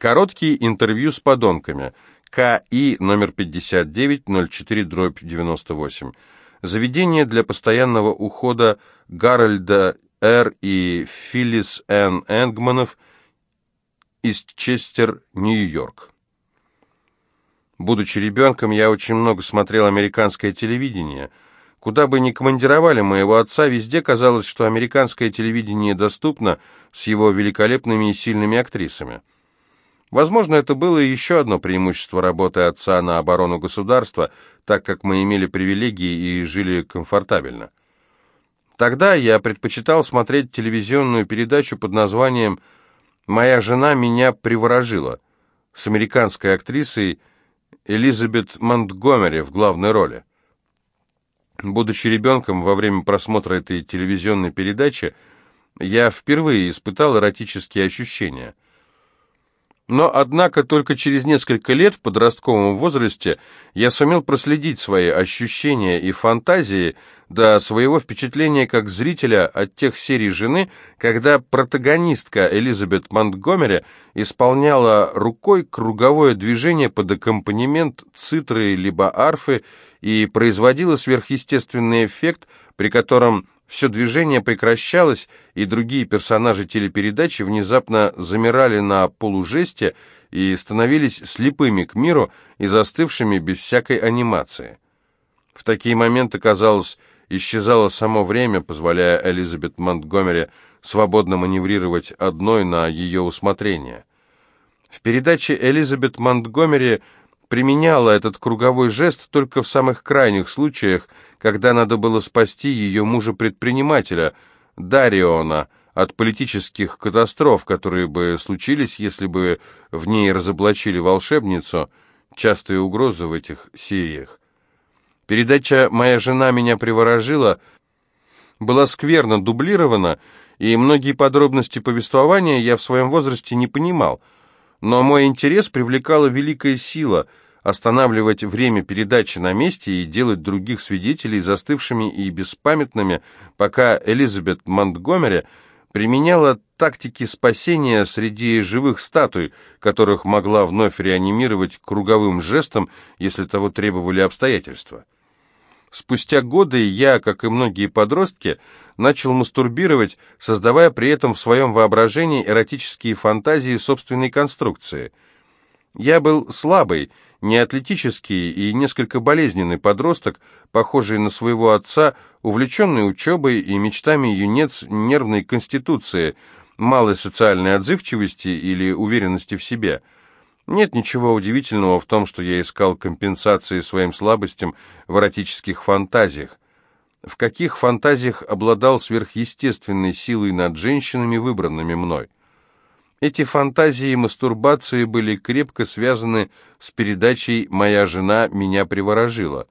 Короткие интервью с подонками. КИ номер 59 04 дробь 98. Заведение для постоянного ухода Гарольда Р. и Филлис Н. Энгманов из Честер, Нью-Йорк. Будучи ребенком, я очень много смотрел американское телевидение. Куда бы ни командировали моего отца, везде казалось, что американское телевидение доступно с его великолепными и сильными актрисами. Возможно, это было еще одно преимущество работы отца на оборону государства, так как мы имели привилегии и жили комфортабельно. Тогда я предпочитал смотреть телевизионную передачу под названием «Моя жена меня приворожила» с американской актрисой Элизабет Монтгомери в главной роли. Будучи ребенком, во время просмотра этой телевизионной передачи, я впервые испытал эротические ощущения. Но, однако, только через несколько лет в подростковом возрасте я сумел проследить свои ощущения и фантазии до своего впечатления как зрителя от тех серий «Жены», когда протагонистка Элизабет Монтгомери исполняла рукой круговое движение под аккомпанемент цитры либо арфы и производила сверхъестественный эффект, при котором все движение прекращалось, и другие персонажи телепередачи внезапно замирали на полужесте и становились слепыми к миру и застывшими без всякой анимации. В такие моменты, казалось, исчезало само время, позволяя Элизабет Монтгомери свободно маневрировать одной на ее усмотрение. В передаче Элизабет Монтгомери применяла этот круговой жест только в самых крайних случаях, когда надо было спасти ее мужа-предпринимателя, Дариона, от политических катастроф, которые бы случились, если бы в ней разоблачили волшебницу, частые угрозы в этих сериях. Передача «Моя жена меня приворожила» была скверно дублирована, и многие подробности повествования я в своем возрасте не понимал – но мой интерес привлекала великая сила останавливать время передачи на месте и делать других свидетелей застывшими и беспамятными, пока Элизабет Монтгомери применяла тактики спасения среди живых статуй, которых могла вновь реанимировать круговым жестом, если того требовали обстоятельства. Спустя годы я, как и многие подростки, начал мастурбировать, создавая при этом в своем воображении эротические фантазии собственной конструкции. Я был слабый, неатлетический и несколько болезненный подросток, похожий на своего отца, увлеченный учебой и мечтами юнец нервной конституции, малой социальной отзывчивости или уверенности в себе – нет ничего удивительного в том, что я искал компенсации своим слабостям в эротических фантазиях. В каких фантазиях обладал сверхъестественной силой над женщинами, выбранными мной? Эти фантазии и мастурбации были крепко связаны с передачей «Моя жена меня приворожила»,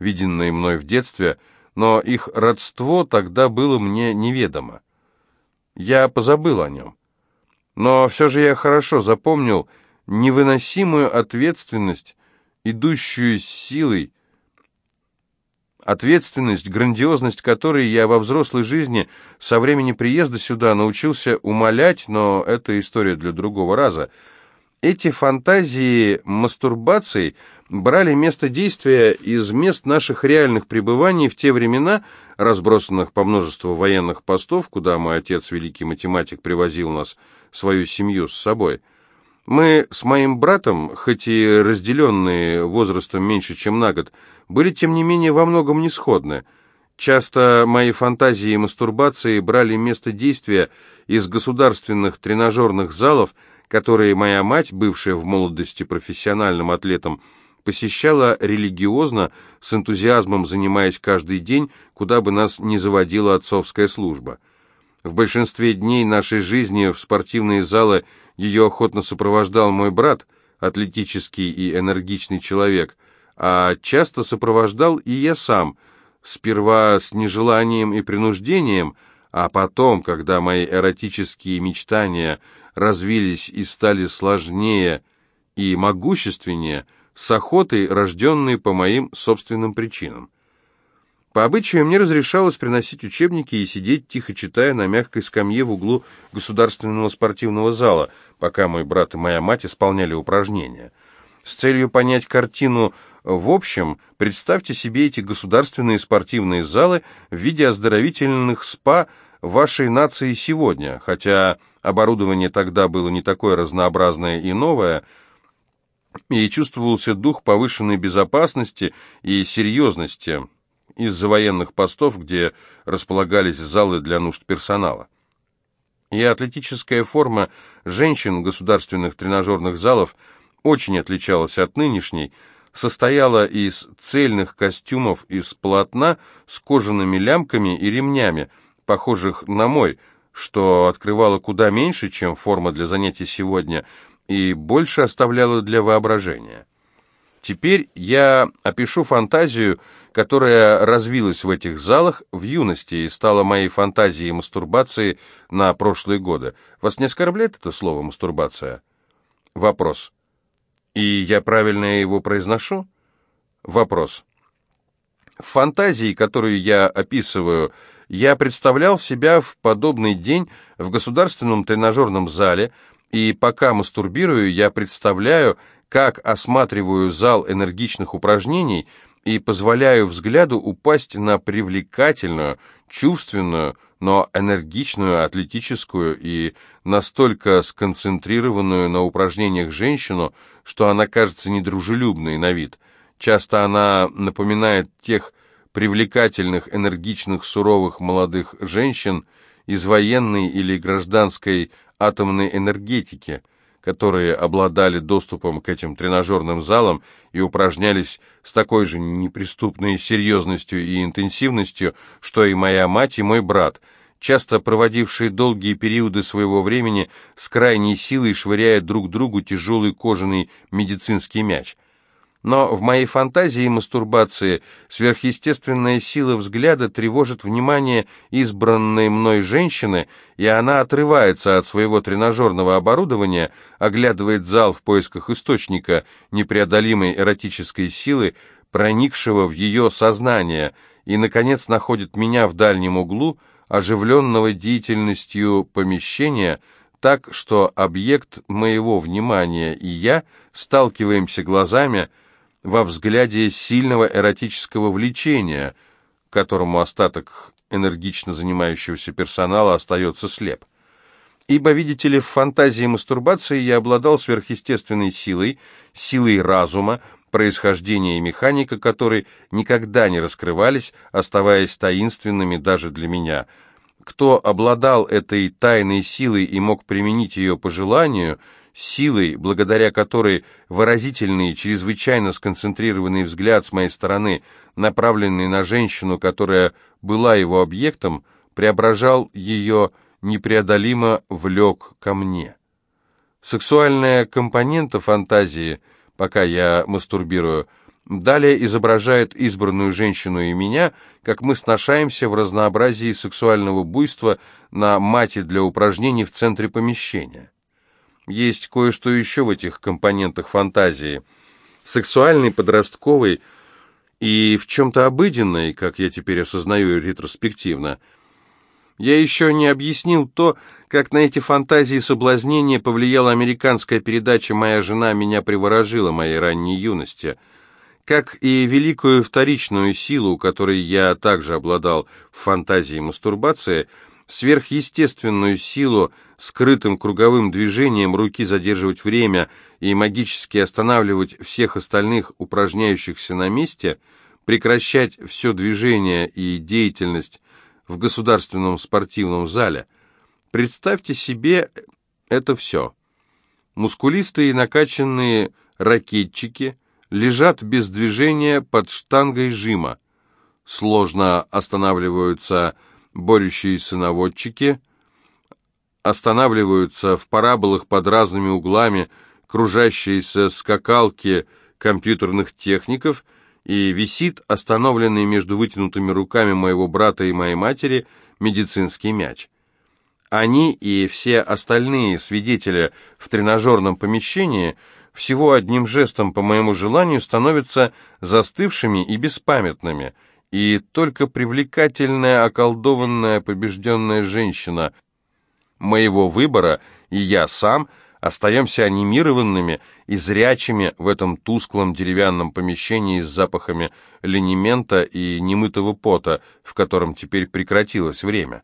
виденной мной в детстве, но их родство тогда было мне неведомо. Я позабыл о нем. Но все же я хорошо запомнил, невыносимую ответственность, идущую с силой, ответственность, грандиозность которой я во взрослой жизни со времени приезда сюда научился умолять, но это история для другого раза. Эти фантазии мастурбаций брали место действия из мест наших реальных пребываний в те времена, разбросанных по множеству военных постов, куда мой отец, великий математик, привозил нас, свою семью с собой. Мы с моим братом, хоть и разделенные возрастом меньше, чем на год, были, тем не менее, во многом не сходны. Часто мои фантазии и мастурбации брали место действия из государственных тренажерных залов, которые моя мать, бывшая в молодости профессиональным атлетом, посещала религиозно, с энтузиазмом занимаясь каждый день, куда бы нас ни заводила отцовская служба. В большинстве дней нашей жизни в спортивные залы ее охотно сопровождал мой брат, атлетический и энергичный человек, а часто сопровождал и я сам, сперва с нежеланием и принуждением, а потом, когда мои эротические мечтания развились и стали сложнее и могущественнее, с охотой, рожденной по моим собственным причинам. По обычаю мне разрешалось приносить учебники и сидеть, тихо читая на мягкой скамье в углу государственного спортивного зала, пока мой брат и моя мать исполняли упражнения. С целью понять картину в общем, представьте себе эти государственные спортивные залы в виде оздоровительных спа вашей нации сегодня, хотя оборудование тогда было не такое разнообразное и новое, и чувствовался дух повышенной безопасности и серьезности из-за военных постов, где располагались залы для нужд персонала. И атлетическая форма женщин государственных тренажерных залов очень отличалась от нынешней, состояла из цельных костюмов из полотна с кожаными лямками и ремнями, похожих на мой, что открывало куда меньше, чем форма для занятий сегодня, и больше оставляло для воображения. Теперь я опишу фантазию, которая развилась в этих залах в юности и стала моей фантазией мастурбации на прошлые годы. Вас не оскорбляет это слово «мастурбация»? Вопрос. И я правильно его произношу? Вопрос. В фантазии, которую я описываю, я представлял себя в подобный день в государственном тренажерном зале, и пока мастурбирую, я представляю, как осматриваю зал энергичных упражнений и позволяю взгляду упасть на привлекательную, чувственную, но энергичную, атлетическую и настолько сконцентрированную на упражнениях женщину, что она кажется недружелюбной на вид. Часто она напоминает тех привлекательных, энергичных, суровых молодых женщин из военной или гражданской атомной энергетики, которые обладали доступом к этим тренажерным залам и упражнялись с такой же неприступной серьезностью и интенсивностью, что и моя мать и мой брат – часто проводившие долгие периоды своего времени с крайней силой швыряя друг другу тяжелый кожаный медицинский мяч. Но в моей фантазии мастурбации сверхъестественная сила взгляда тревожит внимание избранной мной женщины, и она отрывается от своего тренажерного оборудования, оглядывает зал в поисках источника непреодолимой эротической силы, проникшего в ее сознание, и, наконец, находит меня в дальнем углу, оживленного деятельностью помещения, так что объект моего внимания и я сталкиваемся глазами во взгляде сильного эротического влечения, которому остаток энергично занимающегося персонала остается слеп. Ибо, видите ли, в фантазии мастурбации я обладал сверхъестественной силой, силой разума, происхождения и механика которой никогда не раскрывались, оставаясь таинственными даже для меня. Кто обладал этой тайной силой и мог применить ее по желанию, силой, благодаря которой выразительный, чрезвычайно сконцентрированный взгляд с моей стороны, направленный на женщину, которая была его объектом, преображал ее непреодолимо влек ко мне. Сексуальная компонента фантазии – пока я мастурбирую. Далее изображает избранную женщину и меня, как мы сношаемся в разнообразии сексуального буйства на мате для упражнений в центре помещения. Есть кое-что еще в этих компонентах фантазии. Сексуальный, подростковый и в чем-то обыденный, как я теперь осознаю ретроспективно – я еще не объяснил то, как на эти фантазии соблазнения повлияла американская передача «Моя жена меня приворожила» моей ранней юности, как и великую вторичную силу, которой я также обладал в фантазии мастурбации, сверхъестественную силу, скрытым круговым движением руки задерживать время и магически останавливать всех остальных упражняющихся на месте, прекращать все движение и деятельность, в государственном спортивном зале. Представьте себе это все. Мускулистые и накачанные ракетчики лежат без движения под штангой жима. Сложно останавливаются борющиеся наводчики, останавливаются в параболах под разными углами кружащиеся скакалки компьютерных техников – и висит остановленный между вытянутыми руками моего брата и моей матери медицинский мяч. Они и все остальные свидетели в тренажерном помещении всего одним жестом по моему желанию становятся застывшими и беспамятными, и только привлекательная, околдованная, побежденная женщина моего выбора и я сам остаемся анимированными и зрячими в этом тусклом деревянном помещении с запахами линемента и немытого пота, в котором теперь прекратилось время.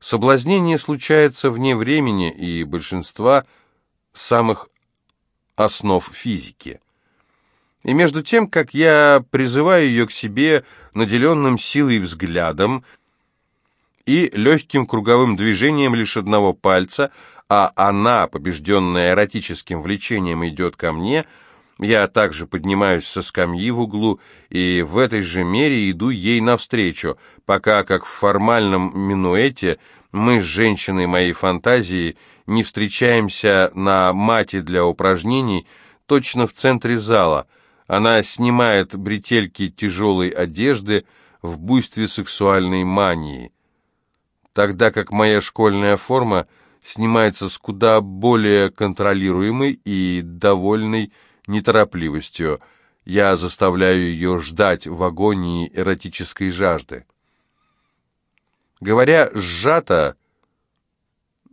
Соблазнение случается вне времени и большинства самых основ физики. И между тем, как я призываю ее к себе наделенным силой взглядом и легким круговым движением лишь одного пальца, а она, побежденная эротическим влечением, идет ко мне, я также поднимаюсь со скамьи в углу и в этой же мере иду ей навстречу, пока, как в формальном минуэте, мы с женщиной моей фантазии не встречаемся на мате для упражнений точно в центре зала. Она снимает бретельки тяжелой одежды в буйстве сексуальной мании. Тогда как моя школьная форма — снимается с куда более контролируемой и довольной неторопливостью. Я заставляю ее ждать в агонии эротической жажды. Говоря сжато,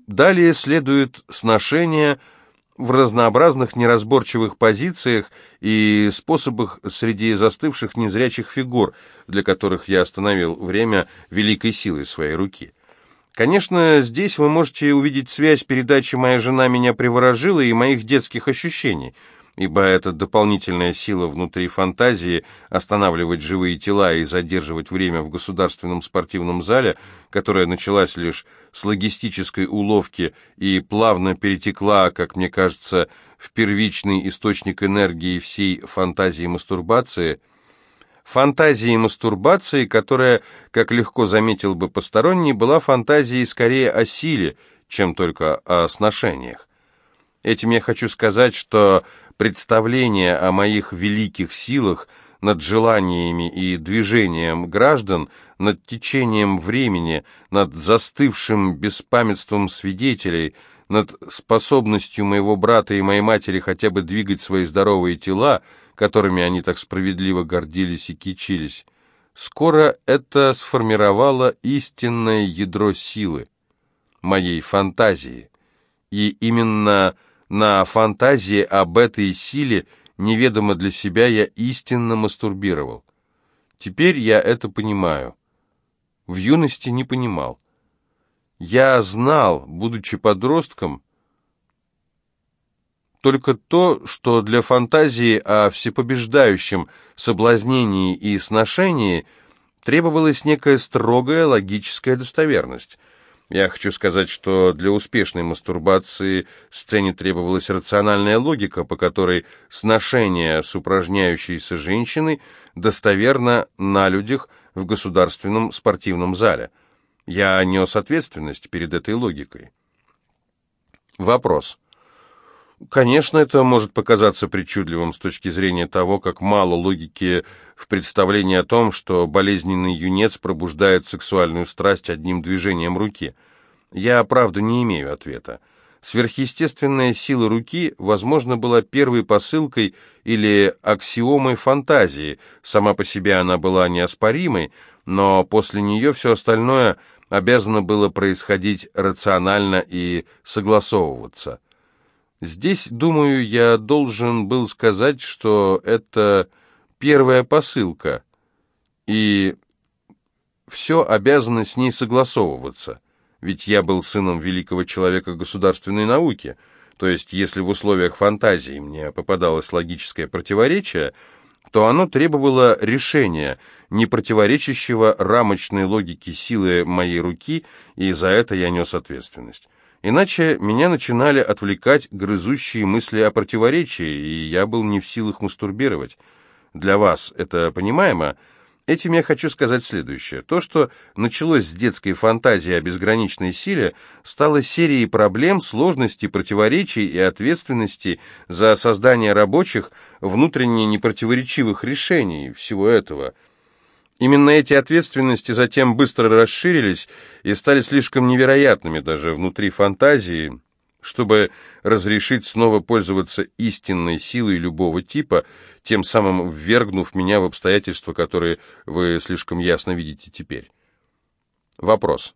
далее следует сношение в разнообразных неразборчивых позициях и способах среди застывших незрячих фигур, для которых я остановил время великой силой своей руки. Конечно, здесь вы можете увидеть связь передачи «Моя жена меня приворожила» и моих детских ощущений, ибо это дополнительная сила внутри фантазии останавливать живые тела и задерживать время в государственном спортивном зале, которая началась лишь с логистической уловки и плавно перетекла, как мне кажется, в первичный источник энергии всей фантазии мастурбации – фантазией мастурбации, которая, как легко заметил бы посторонний, была фантазией скорее о силе, чем только о сношениях. Этим я хочу сказать, что представление о моих великих силах над желаниями и движением граждан, над течением времени, над застывшим беспамятством свидетелей, над способностью моего брата и моей матери хотя бы двигать свои здоровые тела – которыми они так справедливо гордились и кичились, скоро это сформировало истинное ядро силы, моей фантазии. И именно на фантазии об этой силе неведомо для себя я истинно мастурбировал. Теперь я это понимаю. В юности не понимал. Я знал, будучи подростком, только то, что для фантазии о всепобеждающем соблазнении и сношении требовалась некая строгая логическая достоверность. Я хочу сказать, что для успешной мастурбации сцене требовалась рациональная логика, по которой сношение с упражняющейся женщиной достоверно на людях в государственном спортивном зале. Я нес ответственность перед этой логикой. Вопрос. Конечно, это может показаться причудливым с точки зрения того, как мало логики в представлении о том, что болезненный юнец пробуждает сексуальную страсть одним движением руки. Я, правда, не имею ответа. Сверхъестественная сила руки, возможно, была первой посылкой или аксиомой фантазии. Сама по себе она была неоспоримой, но после нее все остальное обязано было происходить рационально и согласовываться. Здесь, думаю, я должен был сказать, что это первая посылка, и все обязано с ней согласовываться, ведь я был сыном великого человека государственной науки, то есть если в условиях фантазии мне попадалось логическое противоречие, то оно требовало решения, не противоречащего рамочной логике силы моей руки, и за это я нес ответственность. Иначе меня начинали отвлекать грызущие мысли о противоречии, и я был не в силах мастурбировать. Для вас это понимаемо? Этим я хочу сказать следующее. То, что началось с детской фантазии о безграничной силе, стало серией проблем, сложностей, противоречий и ответственности за создание рабочих, внутренне непротиворечивых решений всего этого – Именно эти ответственности затем быстро расширились и стали слишком невероятными даже внутри фантазии, чтобы разрешить снова пользоваться истинной силой любого типа, тем самым ввергнув меня в обстоятельства, которые вы слишком ясно видите теперь. Вопрос.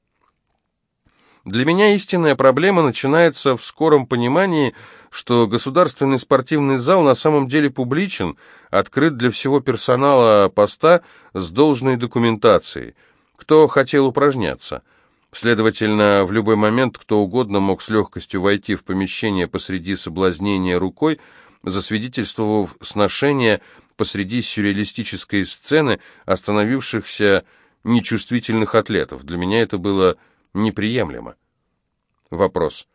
Для меня истинная проблема начинается в скором понимании, что государственный спортивный зал на самом деле публичен, открыт для всего персонала поста с должной документацией, кто хотел упражняться. Следовательно, в любой момент кто угодно мог с легкостью войти в помещение посреди соблазнения рукой, засвидетельствовав сношение посреди сюрреалистической сцены остановившихся нечувствительных атлетов. Для меня это было неприемлемо. Вопрос.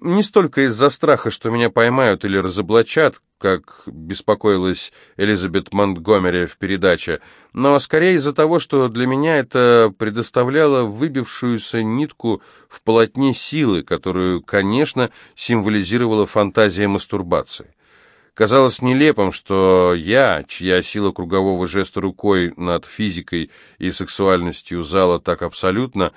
Не столько из-за страха, что меня поймают или разоблачат, как беспокоилась Элизабет Монтгомери в передаче, но скорее из-за того, что для меня это предоставляло выбившуюся нитку в полотне силы, которую, конечно, символизировала фантазия мастурбации. Казалось нелепым, что я, чья сила кругового жеста рукой над физикой и сексуальностью зала так абсолютно,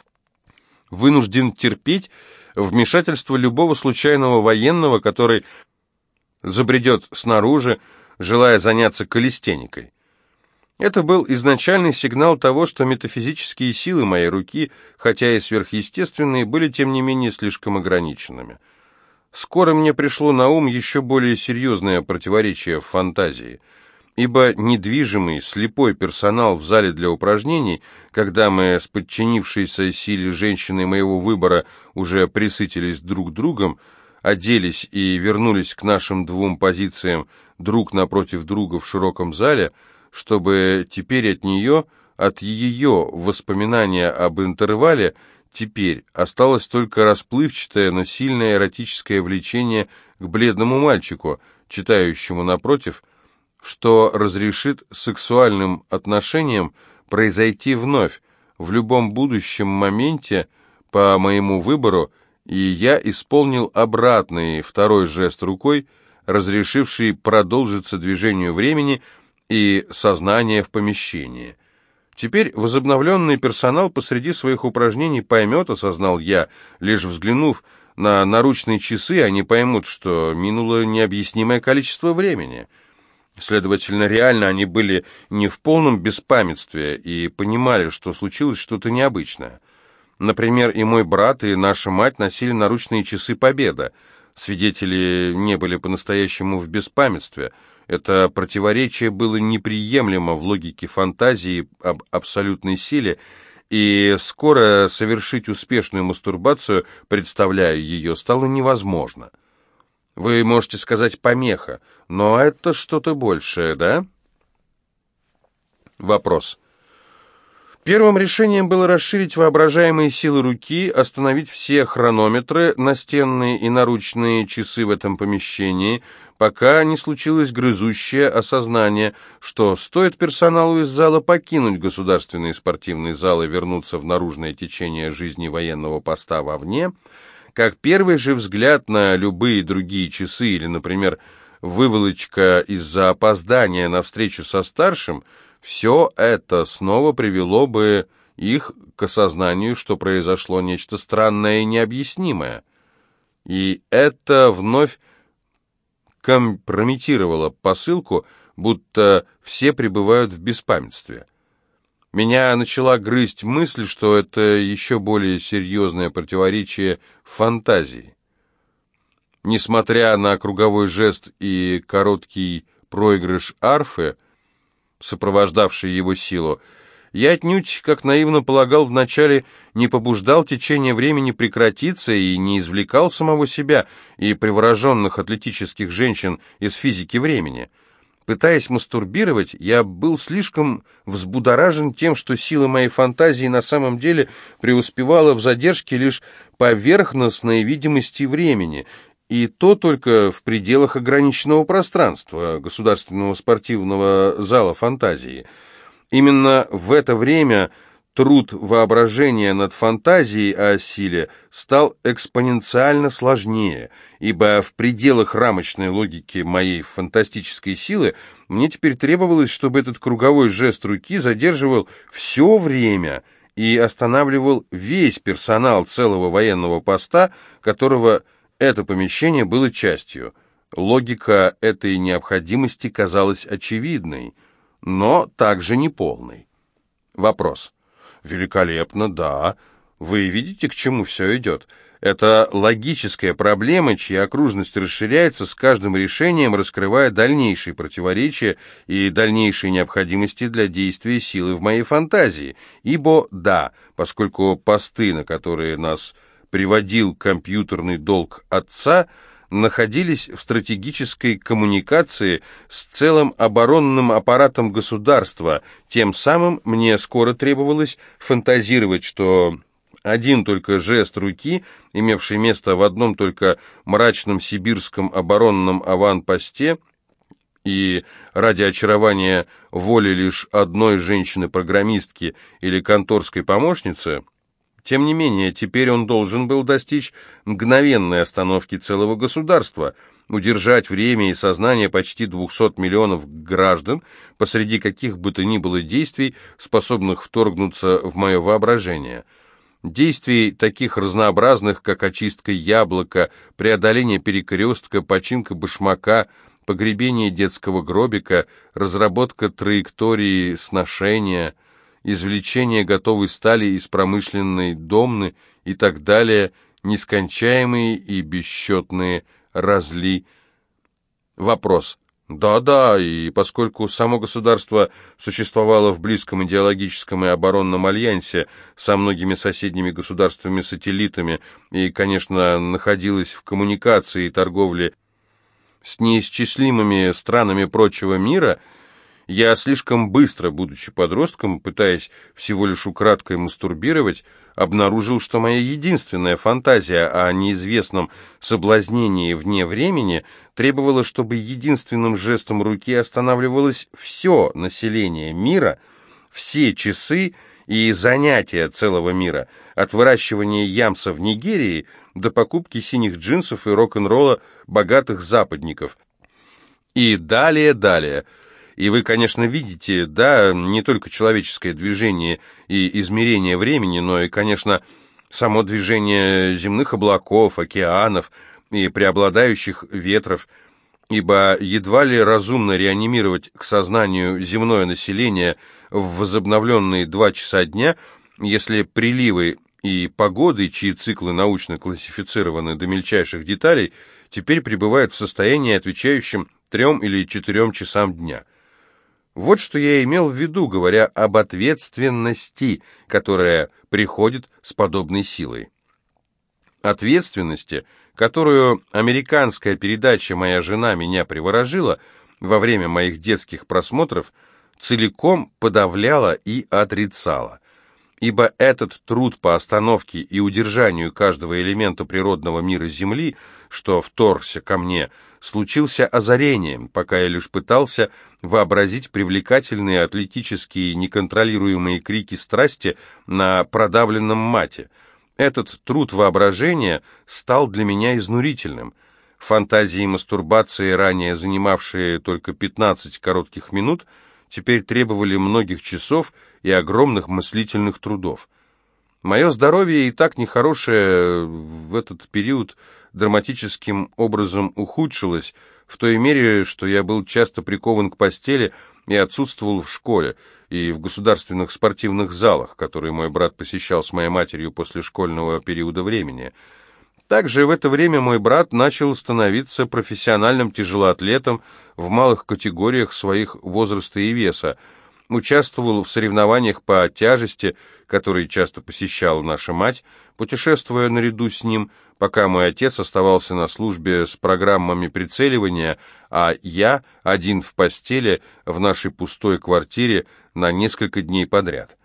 вынужден терпеть вмешательство любого случайного военного, который забредет снаружи, желая заняться колестеникой. Это был изначальный сигнал того, что метафизические силы моей руки, хотя и сверхъестественные, были тем не менее слишком ограниченными. Скоро мне пришло на ум еще более серьезное противоречие в фантазии – ибо недвижимый, слепой персонал в зале для упражнений, когда мы с подчинившейся силе женщины моего выбора уже присытились друг другом, оделись и вернулись к нашим двум позициям друг напротив друга в широком зале, чтобы теперь от нее, от ее воспоминания об интервале, теперь осталось только расплывчатое, но сильное эротическое влечение к бледному мальчику, читающему напротив – что разрешит сексуальным отношениям произойти вновь, в любом будущем моменте, по моему выбору, и я исполнил обратный второй жест рукой, разрешивший продолжиться движению времени и сознания в помещении. Теперь возобновленный персонал посреди своих упражнений поймет, осознал я, лишь взглянув на наручные часы, они поймут, что минуло необъяснимое количество времени — Следовательно, реально они были не в полном беспамятстве и понимали, что случилось что-то необычное. Например, и мой брат, и наша мать носили наручные часы Победа. Свидетели не были по-настоящему в беспамятстве. Это противоречие было неприемлемо в логике фантазии об абсолютной силе, и скоро совершить успешную мастурбацию, представляя ее, стало невозможно. Вы можете сказать «помеха», но это что-то большее, да? Вопрос. Первым решением было расширить воображаемые силы руки, остановить все хронометры, настенные и наручные часы в этом помещении, пока не случилось грызущее осознание, что стоит персоналу из зала покинуть государственный спортивный зал и вернуться в наружное течение жизни военного поста вовне – как первый же взгляд на любые другие часы или, например, выволочка из-за опоздания на встречу со старшим, все это снова привело бы их к осознанию, что произошло нечто странное и необъяснимое. И это вновь компрометировало посылку, будто все пребывают в беспамятстве. Меня начала грызть мысль, что это еще более серьезное противоречие фантазии. Несмотря на круговой жест и короткий проигрыш арфы, сопровождавший его силу, я отнюдь, как наивно полагал вначале, не побуждал течение времени прекратиться и не извлекал самого себя и привороженных атлетических женщин из физики времени — Пытаясь мастурбировать, я был слишком взбудоражен тем, что сила моей фантазии на самом деле преуспевала в задержке лишь поверхностной видимости времени, и то только в пределах ограниченного пространства государственного спортивного зала фантазии. Именно в это время труд воображения над фантазией о силе стал экспоненциально сложнее, ибо в пределах рамочной логики моей фантастической силы мне теперь требовалось, чтобы этот круговой жест руки задерживал все время и останавливал весь персонал целого военного поста, которого это помещение было частью. Логика этой необходимости казалась очевидной, но также неполной. Вопрос. Великолепно, да. Вы видите, к чему все идет? Это логическая проблема, чья окружность расширяется с каждым решением, раскрывая дальнейшие противоречия и дальнейшие необходимости для действия силы в моей фантазии. Ибо да, поскольку посты, на которые нас приводил компьютерный долг отца, находились в стратегической коммуникации с целым оборонным аппаратом государства, тем самым мне скоро требовалось фантазировать, что один только жест руки, имевший место в одном только мрачном сибирском оборонном аванпосте, и ради очарования воли лишь одной женщины-программистки или конторской помощницы, тем не менее, теперь он должен был достичь мгновенной остановки целого государства, удержать время и сознание почти 200 миллионов граждан посреди каких бы то ни было действий, способных вторгнуться в мое воображение – Действий таких разнообразных, как очистка яблока, преодоление перекрестка, починка башмака, погребение детского гробика, разработка траектории сношения, извлечение готовой стали из промышленной домны и так далее, нескончаемые и бесчетные разли. Вопрос. Да-да, и поскольку само государство существовало в близком идеологическом и оборонном альянсе со многими соседними государствами-сателлитами и, конечно, находилось в коммуникации и торговле с неисчислимыми странами прочего мира, я слишком быстро, будучи подростком, пытаясь всего лишь украдкой мастурбировать, обнаружил, что моя единственная фантазия о неизвестном соблазнении вне времени требовала, чтобы единственным жестом руки останавливалось все население мира, все часы и занятия целого мира, от выращивания ямса в Нигерии до покупки синих джинсов и рок-н-ролла богатых западников. И далее, далее – и вы, конечно, видите, да, не только человеческое движение и измерение времени, но и, конечно, само движение земных облаков, океанов и преобладающих ветров, ибо едва ли разумно реанимировать к сознанию земное население в возобновленные два часа дня, если приливы и погоды, чьи циклы научно классифицированы до мельчайших деталей, теперь пребывают в состоянии, отвечающем трем или четырем часам дня. Вот что я имел в виду, говоря об ответственности, которая приходит с подобной силой. Ответственности, которую американская передача «Моя жена меня приворожила» во время моих детских просмотров целиком подавляла и отрицала. Ибо этот труд по остановке и удержанию каждого элемента природного мира Земли, что вторгся ко мне – случился озарением, пока я лишь пытался вообразить привлекательные атлетические неконтролируемые крики страсти на продавленном мате. Этот труд воображения стал для меня изнурительным. Фантазии мастурбации, ранее занимавшие только 15 коротких минут, теперь требовали многих часов и огромных мыслительных трудов. Мое здоровье и так нехорошее в этот период – драматическим образом ухудшилось, в той мере, что я был часто прикован к постели и отсутствовал в школе и в государственных спортивных залах, которые мой брат посещал с моей матерью после школьного периода времени. Также в это время мой брат начал становиться профессиональным тяжелоатлетом в малых категориях своих возраста и веса, участвовал в соревнованиях по тяжести, которые часто посещала наша мать, путешествуя наряду с ним – пока мой отец оставался на службе с программами прицеливания, а я один в постели в нашей пустой квартире на несколько дней подряд.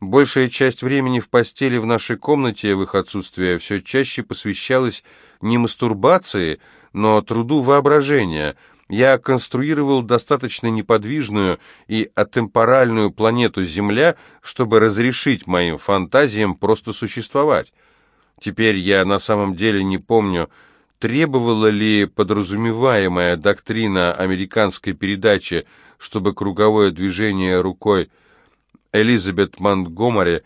Большая часть времени в постели в нашей комнате в их отсутствие все чаще посвящалась не мастурбации, но труду воображения. Я конструировал достаточно неподвижную и атемпоральную планету Земля, чтобы разрешить моим фантазиям просто существовать. Теперь я на самом деле не помню, требовала ли подразумеваемая доктрина американской передачи, чтобы круговое движение рукой Элизабет Монтгомери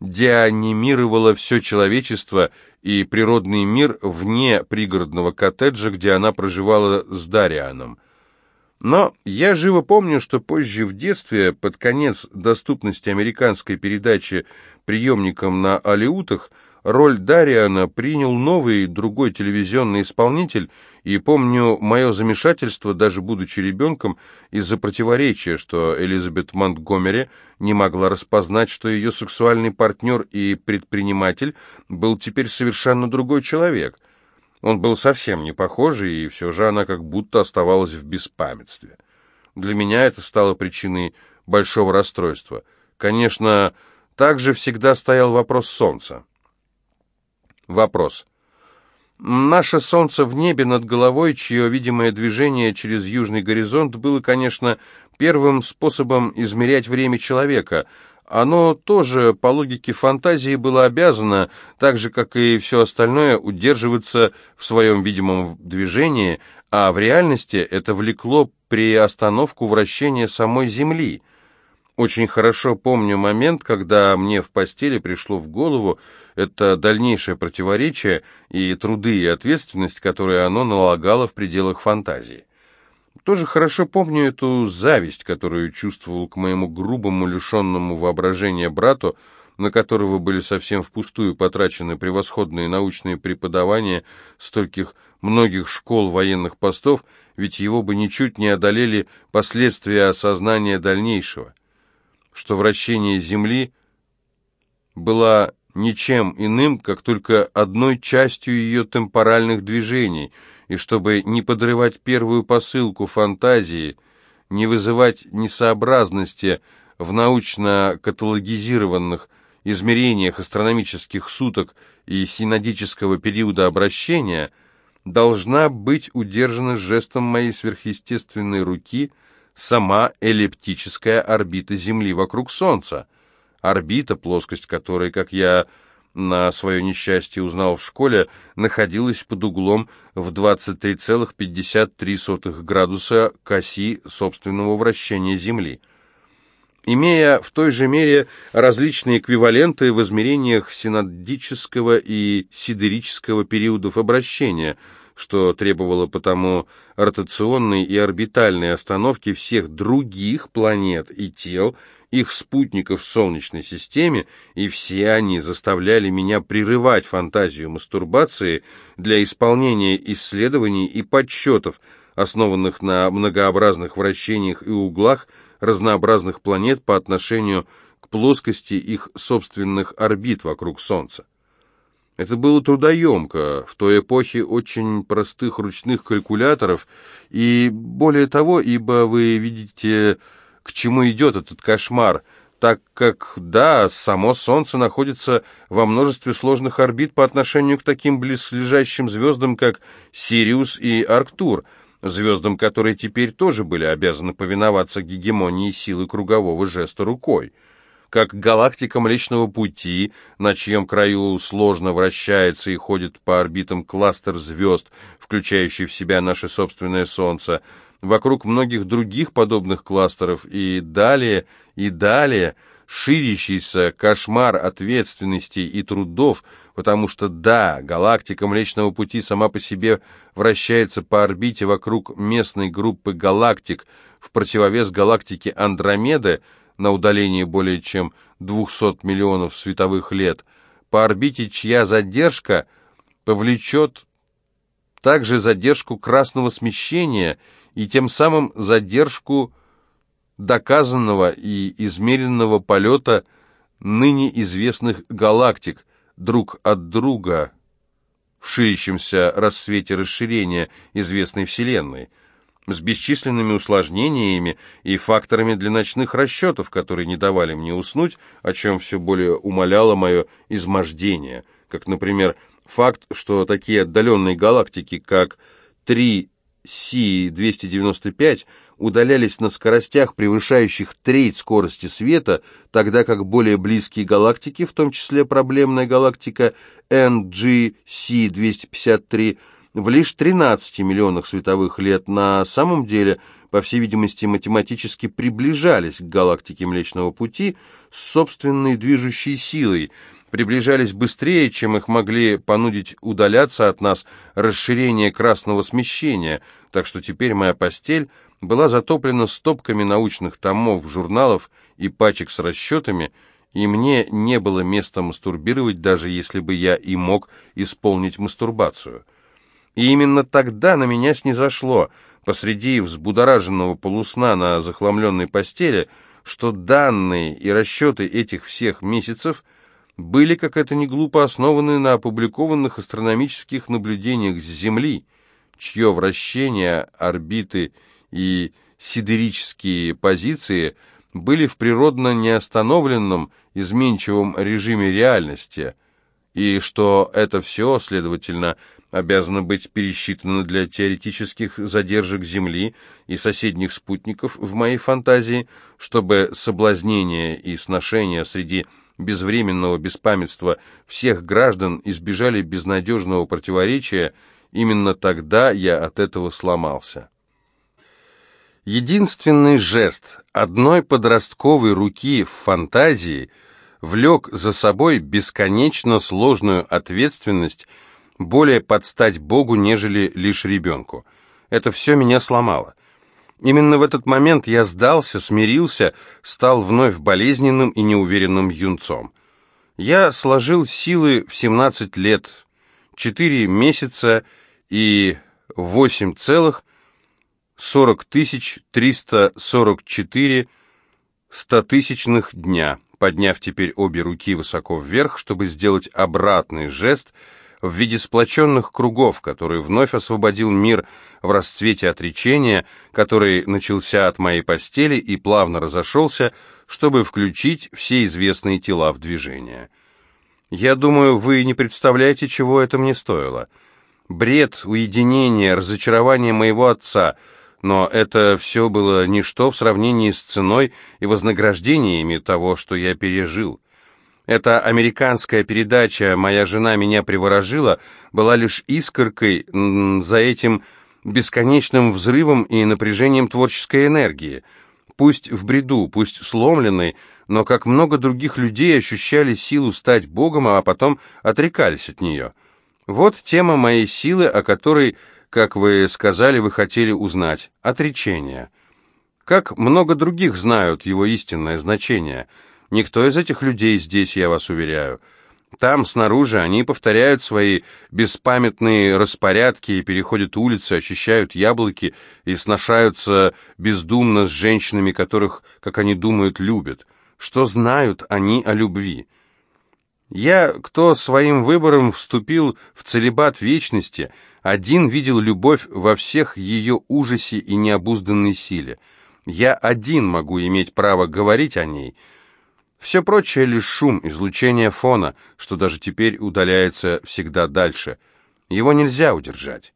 деанимировало все человечество и природный мир вне пригородного коттеджа, где она проживала с Дарианом. Но я живо помню, что позже в детстве, под конец доступности американской передачи приемником на алиутах, роль Дариана принял новый, другой телевизионный исполнитель, и помню мое замешательство, даже будучи ребенком, из-за противоречия, что Элизабет Монтгомери не могла распознать, что ее сексуальный партнер и предприниматель был теперь совершенно другой человек – он был совсем не похожий, и все же она как будто оставалась в беспамятстве. Для меня это стало причиной большого расстройства. Конечно, также всегда стоял вопрос солнца. Вопрос. Наше солнце в небе над головой, чье видимое движение через южный горизонт было, конечно, первым способом измерять время человека – оно тоже, по логике фантазии, было обязано, так же, как и все остальное, удерживаться в своем видимом движении, а в реальности это влекло при остановку вращения самой Земли. Очень хорошо помню момент, когда мне в постели пришло в голову это дальнейшее противоречие и труды и ответственность, которые оно налагало в пределах фантазии. Тоже хорошо помню эту зависть, которую чувствовал к моему грубому, лишенному воображения брату, на которого были совсем впустую потрачены превосходные научные преподавания стольких многих школ военных постов, ведь его бы ничуть не одолели последствия осознания дальнейшего, что вращение Земли было ничем иным, как только одной частью ее темпоральных движений – и чтобы не подрывать первую посылку фантазии, не вызывать несообразности в научно-каталогизированных измерениях астрономических суток и синодического периода обращения, должна быть удержана жестом моей сверхъестественной руки сама эллиптическая орбита Земли вокруг Солнца, орбита, плоскость которой, как я на свое несчастье узнал в школе, находилась под углом в 23,53 градуса к оси собственного вращения Земли. Имея в той же мере различные эквиваленты в измерениях синодического и сидерического периодов обращения, что требовало потому ротационной и орбитальной остановки всех других планет и тел, их спутников в Солнечной системе, и все они заставляли меня прерывать фантазию мастурбации для исполнения исследований и подсчетов, основанных на многообразных вращениях и углах разнообразных планет по отношению к плоскости их собственных орбит вокруг Солнца. Это было трудоемко, в той эпохе очень простых ручных калькуляторов, и более того, ибо вы видите к чему идет этот кошмар, так как, да, само Солнце находится во множестве сложных орбит по отношению к таким близлежащим звездам, как Сириус и Арктур, звездам, которые теперь тоже были обязаны повиноваться гегемонии силы кругового жеста рукой как галактика Млечного Пути, на чьем краю сложно вращается и ходит по орбитам кластер звезд, включающий в себя наше собственное Солнце, вокруг многих других подобных кластеров и далее, и далее ширящийся кошмар ответственностей и трудов, потому что, да, галактика Млечного Пути сама по себе вращается по орбите вокруг местной группы галактик в противовес галактике Андромеды на удалении более чем 200 миллионов световых лет, по орбите чья задержка повлечет также задержку красного смещения – и тем самым задержку доказанного и измеренного полета ныне известных галактик друг от друга в ширящемся рассвете расширения известной Вселенной, с бесчисленными усложнениями и факторами для ночных расчетов, которые не давали мне уснуть, о чем все более умаляло мое измождение, как, например, факт, что такие отдаленные галактики, как 3 Си-295 удалялись на скоростях, превышающих треть скорости света, тогда как более близкие галактики, в том числе проблемная галактика NGC-253, в лишь 13 миллионах световых лет на самом деле, по всей видимости, математически приближались к галактике Млечного Пути с собственной движущей силой – приближались быстрее, чем их могли понудить удаляться от нас расширение красного смещения, так что теперь моя постель была затоплена стопками научных томов, журналов и пачек с расчетами, и мне не было места мастурбировать, даже если бы я и мог исполнить мастурбацию. И именно тогда на меня снизошло, посреди взбудораженного полусна на захламленной постели, что данные и расчеты этих всех месяцев были, как это ни глупо, основаны на опубликованных астрономических наблюдениях с Земли, чье вращение, орбиты и сидерические позиции были в природно неостановленном изменчивом режиме реальности, и что это все, следовательно, обязано быть пересчитано для теоретических задержек Земли и соседних спутников в моей фантазии, чтобы соблазнение и сношение среди безвременного беспамятства всех граждан избежали безнадежного противоречия, именно тогда я от этого сломался. Единственный жест одной подростковой руки в фантазии влек за собой бесконечно сложную ответственность более подстать Богу, нежели лишь ребенку. Это все меня сломало. Именно в этот момент я сдался, смирился, стал вновь болезненным и неуверенным юнцом. Я сложил силы в 17 лет, 4 месяца и 8 целых 40 тысяч 344 стотысячных дня, подняв теперь обе руки высоко вверх, чтобы сделать обратный жест – в виде сплоченных кругов, который вновь освободил мир в расцвете отречения, который начался от моей постели и плавно разошелся, чтобы включить все известные тела в движение. Я думаю, вы не представляете, чего это мне стоило. Бред, уединение, разочарование моего отца, но это все было ничто в сравнении с ценой и вознаграждениями того, что я пережил. Эта американская передача «Моя жена меня приворожила» была лишь искоркой за этим бесконечным взрывом и напряжением творческой энергии. Пусть в бреду, пусть сломленной, но как много других людей ощущали силу стать Богом, а потом отрекались от нее. Вот тема моей силы, о которой, как вы сказали, вы хотели узнать. Отречение. Как много других знают его истинное значение – Никто из этих людей здесь, я вас уверяю. Там, снаружи, они повторяют свои беспамятные распорядки и переходят улицы, очищают яблоки и сношаются бездумно с женщинами, которых, как они думают, любят. Что знают они о любви? Я, кто своим выбором вступил в целебат вечности, один видел любовь во всех ее ужасе и необузданной силе. Я один могу иметь право говорить о ней — все прочее лишь шум, излучение фона, что даже теперь удаляется всегда дальше. Его нельзя удержать.